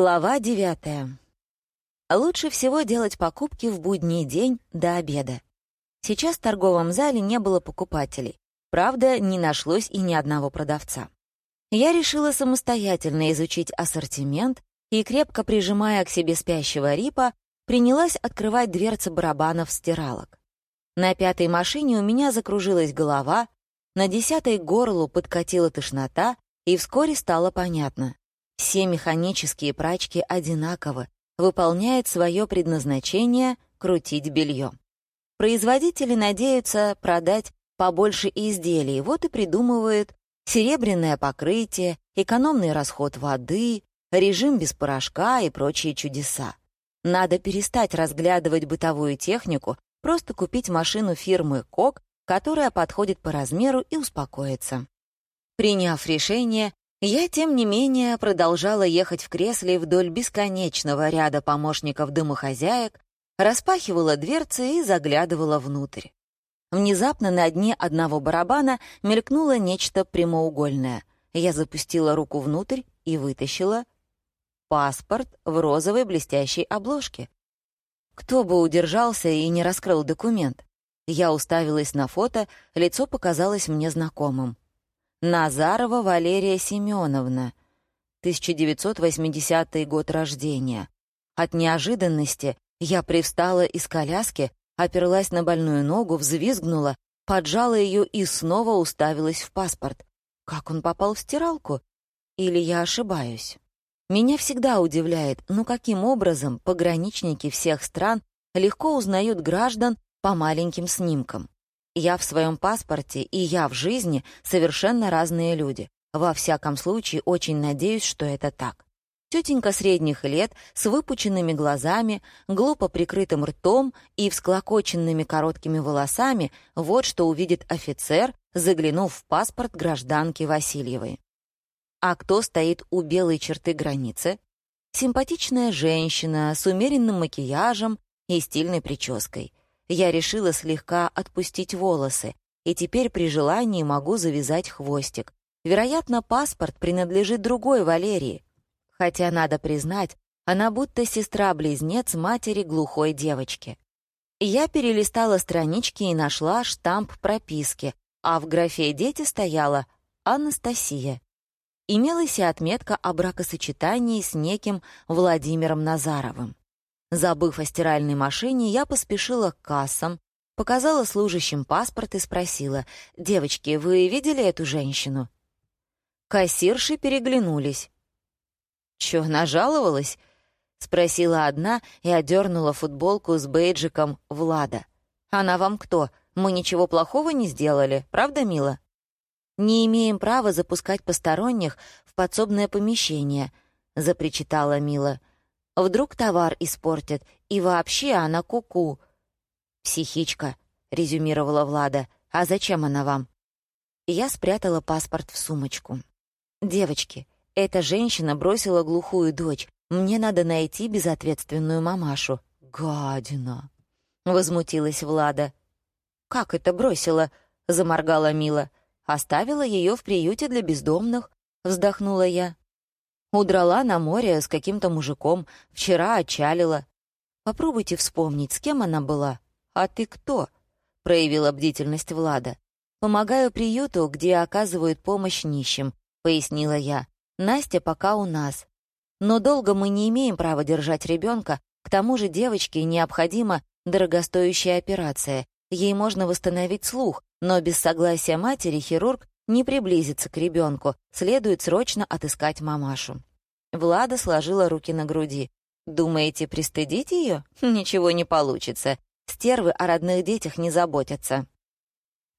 Глава девятая. Лучше всего делать покупки в будний день до обеда. Сейчас в торговом зале не было покупателей. Правда, не нашлось и ни одного продавца. Я решила самостоятельно изучить ассортимент и, крепко прижимая к себе спящего Рипа, принялась открывать дверцы барабанов стиралок. На пятой машине у меня закружилась голова, на десятой горлу подкатила тошнота, и вскоре стало понятно. Все механические прачки одинаковы, выполняют свое предназначение — крутить белье. Производители надеются продать побольше изделий, вот и придумывают серебряное покрытие, экономный расход воды, режим без порошка и прочие чудеса. Надо перестать разглядывать бытовую технику, просто купить машину фирмы «Кок», которая подходит по размеру и успокоиться. Приняв решение, я, тем не менее, продолжала ехать в кресле вдоль бесконечного ряда помощников домохозяек, распахивала дверцы и заглядывала внутрь. Внезапно на дне одного барабана мелькнуло нечто прямоугольное. Я запустила руку внутрь и вытащила паспорт в розовой блестящей обложке. Кто бы удержался и не раскрыл документ? Я уставилась на фото, лицо показалось мне знакомым. Назарова Валерия Семеновна, 1980 год рождения. От неожиданности я привстала из коляски, оперлась на больную ногу, взвизгнула, поджала ее и снова уставилась в паспорт. Как он попал в стиралку? Или я ошибаюсь? Меня всегда удивляет, ну каким образом пограничники всех стран легко узнают граждан по маленьким снимкам. Я в своем паспорте и я в жизни совершенно разные люди. Во всяком случае, очень надеюсь, что это так. Тетенька средних лет, с выпученными глазами, глупо прикрытым ртом и всклокоченными короткими волосами, вот что увидит офицер, заглянув в паспорт гражданки Васильевой. А кто стоит у белой черты границы? Симпатичная женщина с умеренным макияжем и стильной прической. Я решила слегка отпустить волосы, и теперь при желании могу завязать хвостик. Вероятно, паспорт принадлежит другой Валерии. Хотя, надо признать, она будто сестра-близнец матери глухой девочки. Я перелистала странички и нашла штамп прописки, а в графе «Дети» стояла «Анастасия». Имелась и отметка о бракосочетании с неким Владимиром Назаровым. Забыв о стиральной машине, я поспешила к кассам, показала служащим паспорт и спросила, «Девочки, вы видели эту женщину?» Кассирши переглянулись. «Чё, нажаловалась?» — спросила одна и одернула футболку с бейджиком Влада. «Она вам кто? Мы ничего плохого не сделали, правда, мила?» «Не имеем права запускать посторонних в подсобное помещение», — запричитала Мила. Вдруг товар испортят, и вообще она куку. -ку. «Психичка», — резюмировала Влада. «А зачем она вам?» Я спрятала паспорт в сумочку. «Девочки, эта женщина бросила глухую дочь. Мне надо найти безответственную мамашу». «Гадина!» — возмутилась Влада. «Как это бросила?» — заморгала Мила. «Оставила ее в приюте для бездомных», — вздохнула я. Удрала на море с каким-то мужиком, вчера отчалила. Попробуйте вспомнить, с кем она была. А ты кто? Проявила бдительность Влада. Помогаю приюту, где оказывают помощь нищим, пояснила я. Настя пока у нас. Но долго мы не имеем права держать ребенка, к тому же девочке необходима дорогостоящая операция. Ей можно восстановить слух, но без согласия матери хирург не приблизиться к ребенку, следует срочно отыскать мамашу. Влада сложила руки на груди. «Думаете, пристыдить ее? Ничего не получится. Стервы о родных детях не заботятся».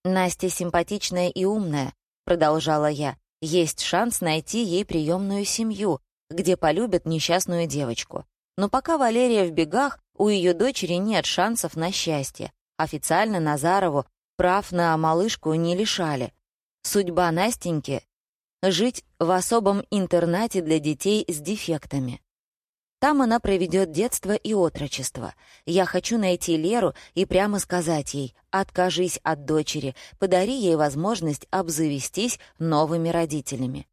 «Настя симпатичная и умная», — продолжала я. «Есть шанс найти ей приемную семью, где полюбят несчастную девочку. Но пока Валерия в бегах, у ее дочери нет шансов на счастье. Официально Назарову прав на малышку не лишали. Судьба Настеньки — жить в особом интернате для детей с дефектами. Там она проведет детство и отрочество. Я хочу найти Леру и прямо сказать ей «откажись от дочери, подари ей возможность обзавестись новыми родителями».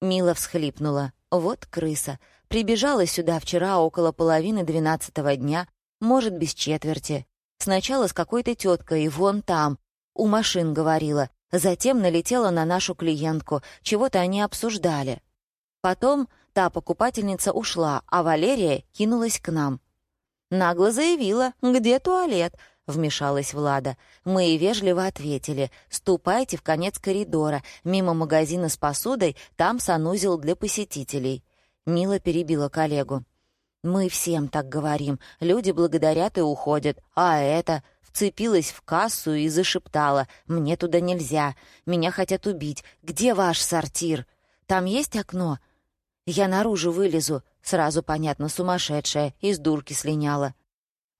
Мила всхлипнула. «Вот крыса», Прибежала сюда вчера около половины двенадцатого дня, может, без четверти. Сначала с какой-то теткой, вон там, у машин говорила, затем налетела на нашу клиентку, чего-то они обсуждали. Потом та покупательница ушла, а Валерия кинулась к нам. Нагло заявила, где туалет, вмешалась Влада. Мы и вежливо ответили, ступайте в конец коридора, мимо магазина с посудой, там санузел для посетителей. Мила перебила коллегу. «Мы всем так говорим. Люди благодарят и уходят. А это...» Вцепилась в кассу и зашептала. «Мне туда нельзя. Меня хотят убить. Где ваш сортир? Там есть окно?» «Я наружу вылезу». Сразу понятно, сумасшедшая. Из дурки слиняла.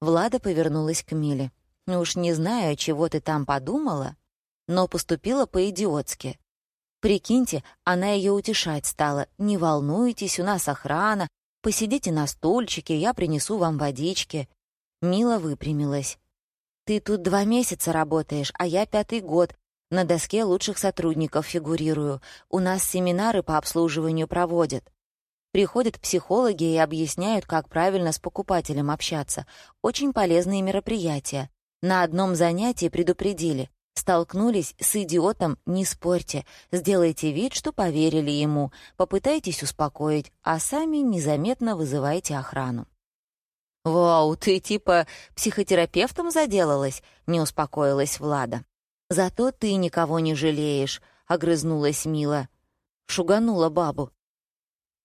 Влада повернулась к Миле. «Ну уж не знаю, чего ты там подумала, но поступила по-идиотски. Прикиньте, она ее утешать стала. «Не волнуйтесь, у нас охрана. Посидите на стульчике, я принесу вам водички». Мила выпрямилась. «Ты тут два месяца работаешь, а я пятый год. На доске лучших сотрудников фигурирую. У нас семинары по обслуживанию проводят. Приходят психологи и объясняют, как правильно с покупателем общаться. Очень полезные мероприятия. На одном занятии предупредили. Столкнулись с идиотом, не спорьте. Сделайте вид, что поверили ему. Попытайтесь успокоить, а сами незаметно вызывайте охрану. «Вау, ты типа психотерапевтом заделалась?» — не успокоилась Влада. «Зато ты никого не жалеешь», — огрызнулась Мила. Шуганула бабу.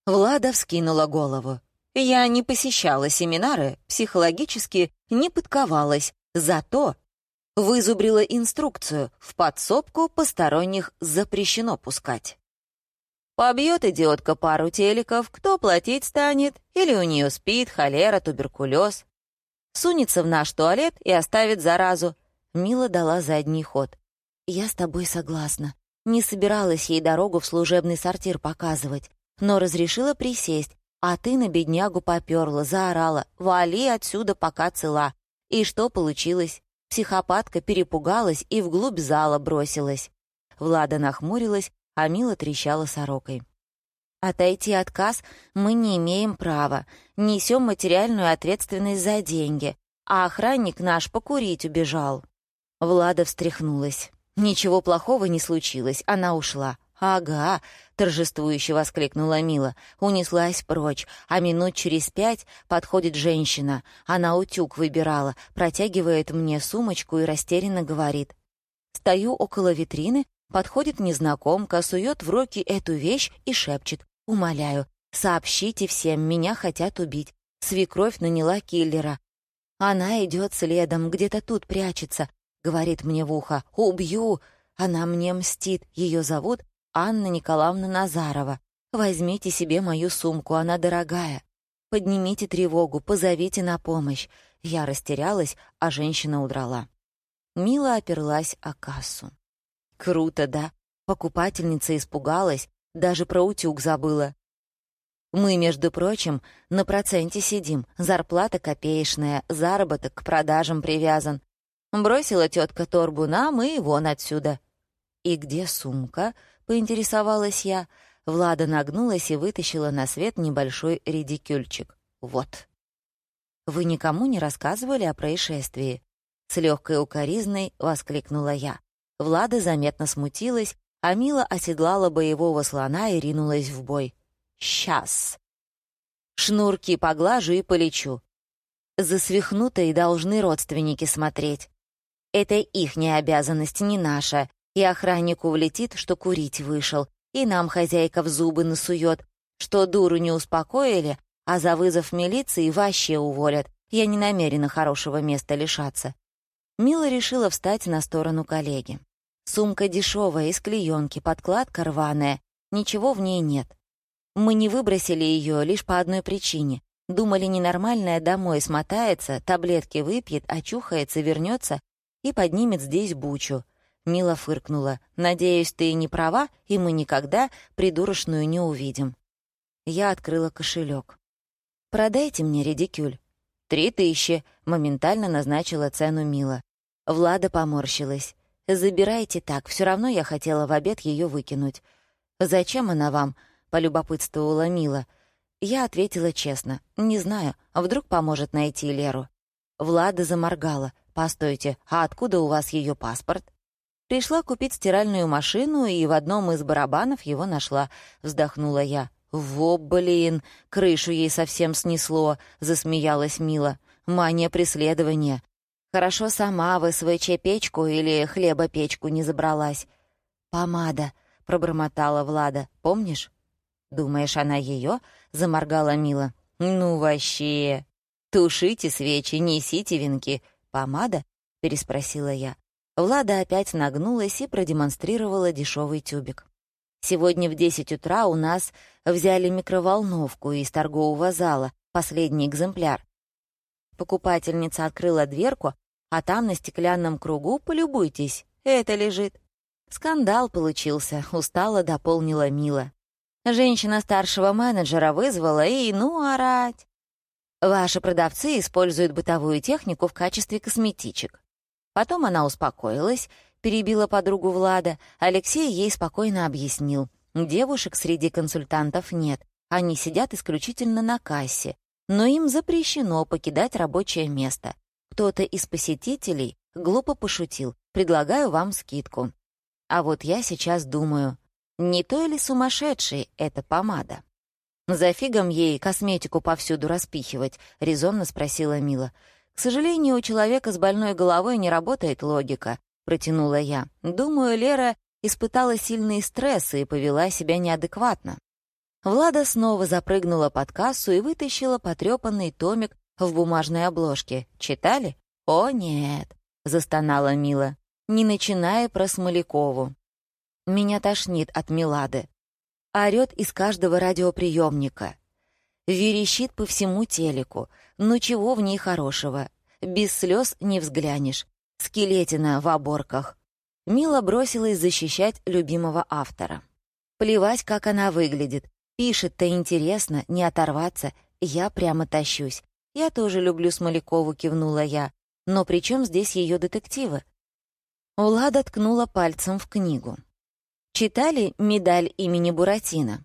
Влада вскинула голову. «Я не посещала семинары, психологически не подковалась. Зато вызубрила инструкцию «в подсобку посторонних запрещено пускать». Побьет идиотка пару телеков, кто платить станет, или у нее спит, холера, туберкулез. Сунется в наш туалет и оставит заразу. Мила дала задний ход. «Я с тобой согласна. Не собиралась ей дорогу в служебный сортир показывать, но разрешила присесть, а ты на беднягу попёрла, заорала «Вали отсюда, пока цела». И что получилось? Психопатка перепугалась и вглубь зала бросилась. Влада нахмурилась, а Мила трещала сорокой. «Отойти отказ мы не имеем права, несем материальную ответственность за деньги, а охранник наш покурить убежал». Влада встряхнулась. Ничего плохого не случилось, она ушла. «Ага», — торжествующе воскликнула Мила, унеслась прочь, а минут через пять подходит женщина. Она утюг выбирала, протягивает мне сумочку и растерянно говорит. Стою около витрины, подходит незнакомка, сует в руки эту вещь и шепчет. «Умоляю, сообщите всем, меня хотят убить. Свекровь наняла киллера. Она идет следом, где-то тут прячется», — говорит мне в ухо. «Убью!» Она мне мстит, ее зовут Анна Николаевна Назарова. Возьмите себе мою сумку, она дорогая. Поднимите тревогу, позовите на помощь. Я растерялась, а женщина удрала. Мила оперлась о кассу. Круто, да? Покупательница испугалась, даже про утюг забыла. Мы, между прочим, на проценте сидим, зарплата копеечная, заработок к продажам привязан. Бросила тетка торбу нам и вон отсюда. «И где сумка?» поинтересовалась я. Влада нагнулась и вытащила на свет небольшой редикюльчик. «Вот». «Вы никому не рассказывали о происшествии?» С легкой укоризной воскликнула я. Влада заметно смутилась, а Мила оседлала боевого слона и ринулась в бой. «Сейчас!» «Шнурки поглажу и полечу. За свихнутой должны родственники смотреть. Это ихняя обязанность, не наша, и охраннику влетит, что курить вышел, и нам хозяйка в зубы насует, что дуру не успокоили, а за вызов милиции вообще уволят. Я не намерена хорошего места лишаться. Мила решила встать на сторону коллеги. Сумка дешевая, из клеенки, подкладка рваная, ничего в ней нет. Мы не выбросили ее лишь по одной причине. Думали, ненормальная домой смотается, таблетки выпьет, очухается, вернется и поднимет здесь бучу. Мила фыркнула. «Надеюсь, ты не права, и мы никогда придурочную не увидим». Я открыла кошелек. «Продайте мне редикюль». «Три тысячи», — моментально назначила цену Мила. Влада поморщилась. «Забирайте так, все равно я хотела в обед ее выкинуть». «Зачем она вам?» — полюбопытствовала Мила. Я ответила честно. «Не знаю, вдруг поможет найти Леру». Влада заморгала. «Постойте, а откуда у вас ее паспорт?» Пришла купить стиральную машину и в одном из барабанов его нашла. Вздохнула я. «Во, блин, крышу ей совсем снесло», — засмеялась Мила. «Мания преследования. Хорошо сама в СВЧ-печку или хлебопечку не забралась». «Помада», — пробормотала Влада. «Помнишь?» «Думаешь, она ее?» — заморгала Мила. «Ну вообще! Тушите свечи, несите венки. Помада?» — переспросила я. Влада опять нагнулась и продемонстрировала дешевый тюбик. «Сегодня в десять утра у нас взяли микроволновку из торгового зала, последний экземпляр. Покупательница открыла дверку, а там на стеклянном кругу, полюбуйтесь, это лежит. Скандал получился, устало дополнила Мила. Женщина старшего менеджера вызвала и, ну, орать. Ваши продавцы используют бытовую технику в качестве косметичек. Потом она успокоилась, перебила подругу Влада. Алексей ей спокойно объяснил. Девушек среди консультантов нет. Они сидят исключительно на кассе. Но им запрещено покидать рабочее место. Кто-то из посетителей глупо пошутил. Предлагаю вам скидку. А вот я сейчас думаю, не то ли сумасшедшей эта помада? «За фигом ей косметику повсюду распихивать?» — резонно спросила Мила. «К сожалению, у человека с больной головой не работает логика», — протянула я. «Думаю, Лера испытала сильные стрессы и повела себя неадекватно». Влада снова запрыгнула под кассу и вытащила потрепанный томик в бумажной обложке. «Читали?» «О, нет», — застонала Мила, не начиная про Смолякову. Меня тошнит от Милады. Орёт из каждого радиоприемника. Верещит по всему телеку. Ну чего в ней хорошего? Без слез не взглянешь. Скелетина в оборках. Мила бросилась защищать любимого автора. Плевать, как она выглядит. Пишет-то интересно, не оторваться. Я прямо тащусь. Я тоже люблю Смолякову, кивнула я. Но при чем здесь ее детективы? Улада ткнула пальцем в книгу. Читали «Медаль имени Буратино»?»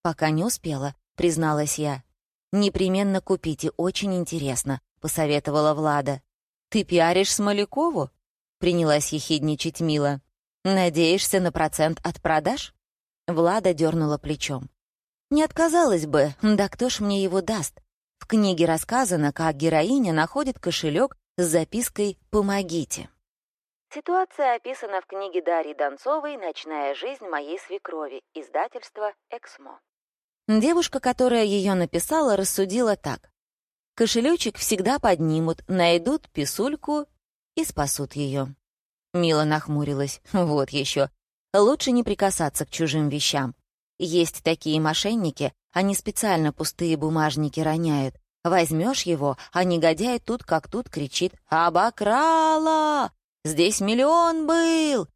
«Пока не успела», — призналась я. «Непременно купите, очень интересно», — посоветовала Влада. «Ты пиаришь Смолякову?» — принялась ехидничать Мила. «Надеешься на процент от продаж?» Влада дернула плечом. «Не отказалась бы, да кто ж мне его даст? В книге рассказано, как героиня находит кошелек с запиской «Помогите». Ситуация описана в книге Дарьи Донцовой «Ночная жизнь моей свекрови», издательство «Эксмо». Девушка, которая ее написала, рассудила так. Кошелечек всегда поднимут, найдут писульку и спасут ее. Мила нахмурилась. Вот еще. Лучше не прикасаться к чужим вещам. Есть такие мошенники, они специально пустые бумажники роняют. Возьмешь его, а негодяй тут как тут кричит «Обокрала!» Здесь миллион был!»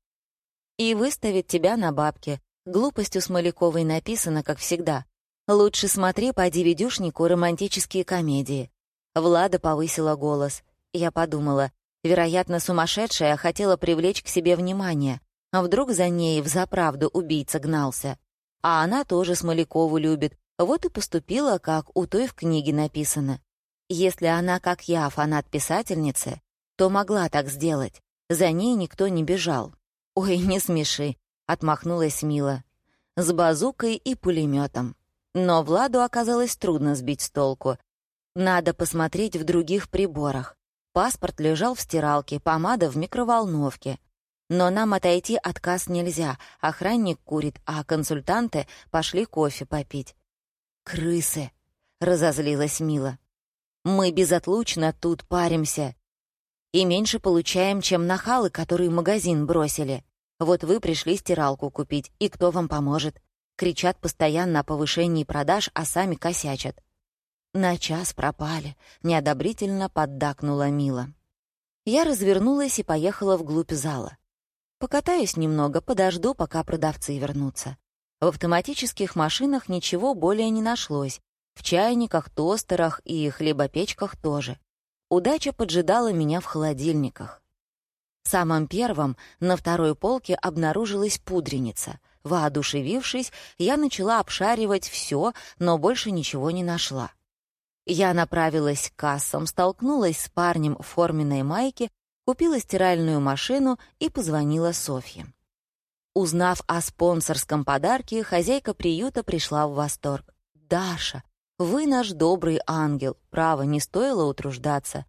И выставит тебя на бабки. Глупостью Смоляковой написано, как всегда. Лучше смотри по DVD-шнику романтические комедии. Влада повысила голос. Я подумала, вероятно, сумасшедшая хотела привлечь к себе внимание. А вдруг за ней взаправду убийца гнался? А она тоже Смолякову любит. Вот и поступила, как у той в книге написано. Если она, как я, фанат писательницы, то могла так сделать. За ней никто не бежал. «Ой, не смеши», — отмахнулась Мила. «С базукой и пулеметом. Но Владу оказалось трудно сбить с толку. Надо посмотреть в других приборах. Паспорт лежал в стиралке, помада в микроволновке. Но нам отойти отказ нельзя. Охранник курит, а консультанты пошли кофе попить. «Крысы!» — разозлилась Мила. «Мы безотлучно тут паримся и меньше получаем, чем нахалы, которые магазин бросили. Вот вы пришли стиралку купить, и кто вам поможет? Кричат постоянно о повышении продаж, а сами косячат. На час пропали, неодобрительно поддакнула Мила. Я развернулась и поехала вглубь зала. Покатаюсь немного, подожду, пока продавцы вернутся. В автоматических машинах ничего более не нашлось. В чайниках, тостерах и хлебопечках тоже. Удача поджидала меня в холодильниках. Самым первым на второй полке обнаружилась пудреница. Воодушевившись, я начала обшаривать все, но больше ничего не нашла. Я направилась к кассам, столкнулась с парнем в форменной майке, купила стиральную машину и позвонила Софье. Узнав о спонсорском подарке, хозяйка приюта пришла в восторг. «Даша, вы наш добрый ангел, право, не стоило утруждаться.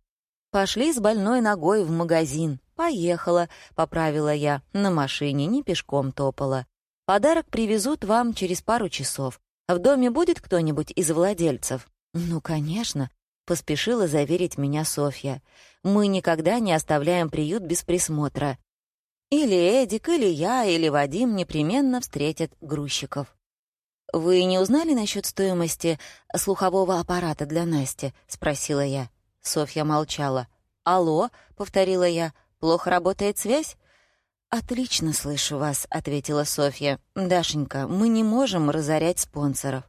Пошли с больной ногой в магазин. Поехала, поправила я, на машине, не пешком топала. Подарок привезут вам через пару часов. В доме будет кто-нибудь из владельцев? Ну, конечно, поспешила заверить меня Софья. Мы никогда не оставляем приют без присмотра. Или Эдик, или я, или Вадим непременно встретят грузчиков. «Вы не узнали насчет стоимости слухового аппарата для Насти?» — спросила я. Софья молчала. «Алло», — повторила я, — «плохо работает связь?» «Отлично слышу вас», — ответила Софья. «Дашенька, мы не можем разорять спонсоров.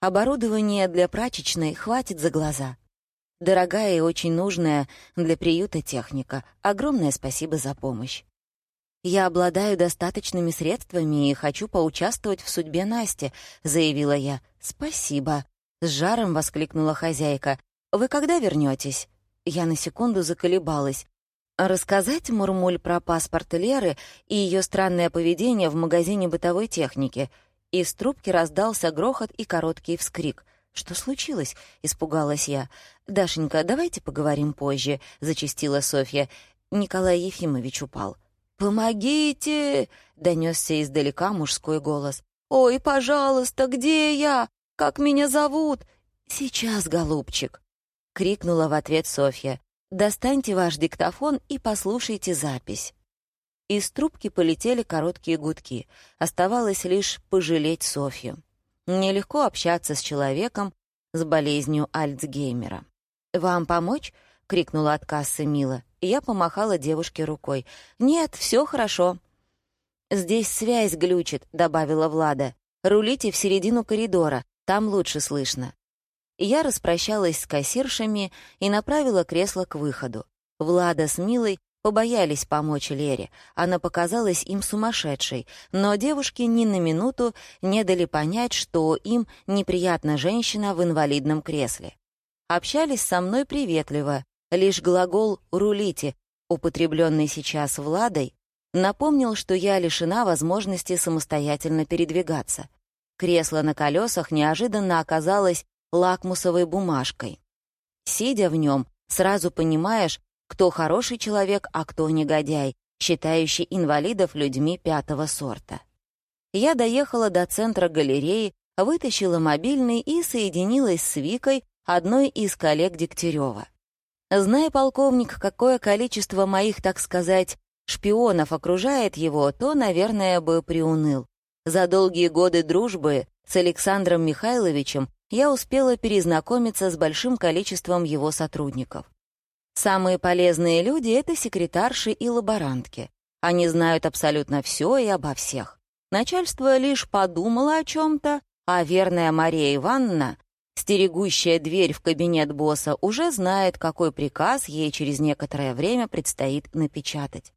Оборудование для прачечной хватит за глаза. Дорогая и очень нужная для приюта техника. Огромное спасибо за помощь. «Я обладаю достаточными средствами и хочу поучаствовать в судьбе Насти», — заявила я. «Спасибо», — с жаром воскликнула хозяйка. «Вы когда вернетесь? Я на секунду заколебалась. Рассказать Мурмуль про паспорт Леры и ее странное поведение в магазине бытовой техники. Из трубки раздался грохот и короткий вскрик. «Что случилось?» — испугалась я. «Дашенька, давайте поговорим позже», — зачастила Софья. Николай Ефимович упал. «Помогите!» — донесся издалека мужской голос. «Ой, пожалуйста, где я? Как меня зовут?» «Сейчас, голубчик!» — крикнула в ответ Софья. «Достаньте ваш диктофон и послушайте запись». Из трубки полетели короткие гудки. Оставалось лишь пожалеть Софью. Нелегко общаться с человеком с болезнью Альцгеймера. «Вам помочь?» — крикнула от кассы Мила я помахала девушке рукой. «Нет, все хорошо». «Здесь связь глючит», — добавила Влада. «Рулите в середину коридора, там лучше слышно». Я распрощалась с кассиршами и направила кресло к выходу. Влада с Милой побоялись помочь Лере. Она показалась им сумасшедшей, но девушки ни на минуту не дали понять, что им неприятна женщина в инвалидном кресле. Общались со мной приветливо, Лишь глагол «рулите», употребленный сейчас Владой, напомнил, что я лишена возможности самостоятельно передвигаться. Кресло на колесах неожиданно оказалось лакмусовой бумажкой. Сидя в нем, сразу понимаешь, кто хороший человек, а кто негодяй, считающий инвалидов людьми пятого сорта. Я доехала до центра галереи, вытащила мобильный и соединилась с Викой, одной из коллег Дегтярева. Зная, полковник, какое количество моих, так сказать, шпионов окружает его, то, наверное, бы приуныл. За долгие годы дружбы с Александром Михайловичем я успела перезнакомиться с большим количеством его сотрудников. Самые полезные люди — это секретарши и лаборантки. Они знают абсолютно все и обо всех. Начальство лишь подумало о чем-то, а верная Мария Ивановна Стерегущая дверь в кабинет босса уже знает, какой приказ ей через некоторое время предстоит напечатать.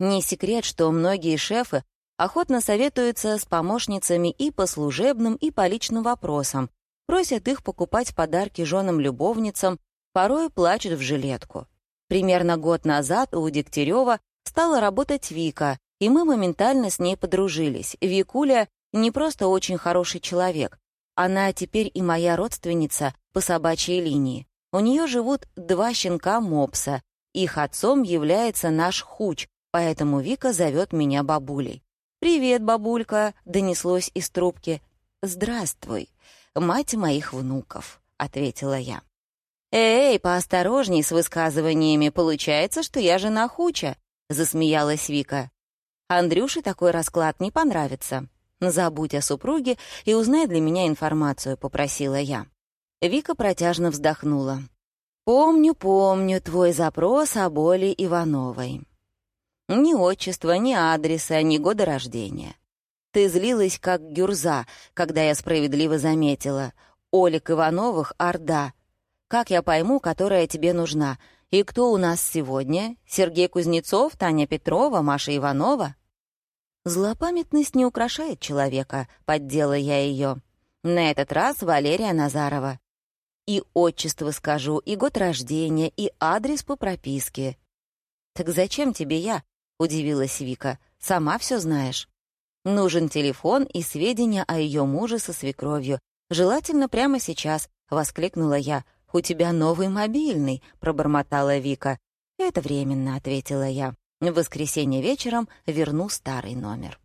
Не секрет, что многие шефы охотно советуются с помощницами и по служебным, и по личным вопросам, просят их покупать подарки женам-любовницам, порой плачут в жилетку. Примерно год назад у Дегтярева стала работать Вика, и мы моментально с ней подружились. Викуля не просто очень хороший человек, она теперь и моя родственница по собачьей линии. У нее живут два щенка-мопса. Их отцом является наш хуч, поэтому Вика зовет меня бабулей. «Привет, бабулька», — донеслось из трубки. «Здравствуй, мать моих внуков», — ответила я. «Эй, поосторожней с высказываниями, получается, что я жена Хуча», — засмеялась Вика. «Андрюше такой расклад не понравится». «Забудь о супруге и узнай для меня информацию», — попросила я. Вика протяжно вздохнула. «Помню, помню твой запрос о боли Ивановой. Ни отчества, ни адреса, ни года рождения. Ты злилась, как гюрза, когда я справедливо заметила. Олик Ивановых — Орда. Как я пойму, которая тебе нужна? И кто у нас сегодня? Сергей Кузнецов, Таня Петрова, Маша Иванова?» Злопамятность не украшает человека, поддела я ее. На этот раз Валерия Назарова. И отчество скажу, и год рождения, и адрес по прописке. «Так зачем тебе я?» — удивилась Вика. «Сама все знаешь». «Нужен телефон и сведения о ее муже со свекровью. Желательно прямо сейчас», — воскликнула я. «У тебя новый мобильный», — пробормотала Вика. «Это временно», — ответила я. В воскресенье вечером верну старый номер.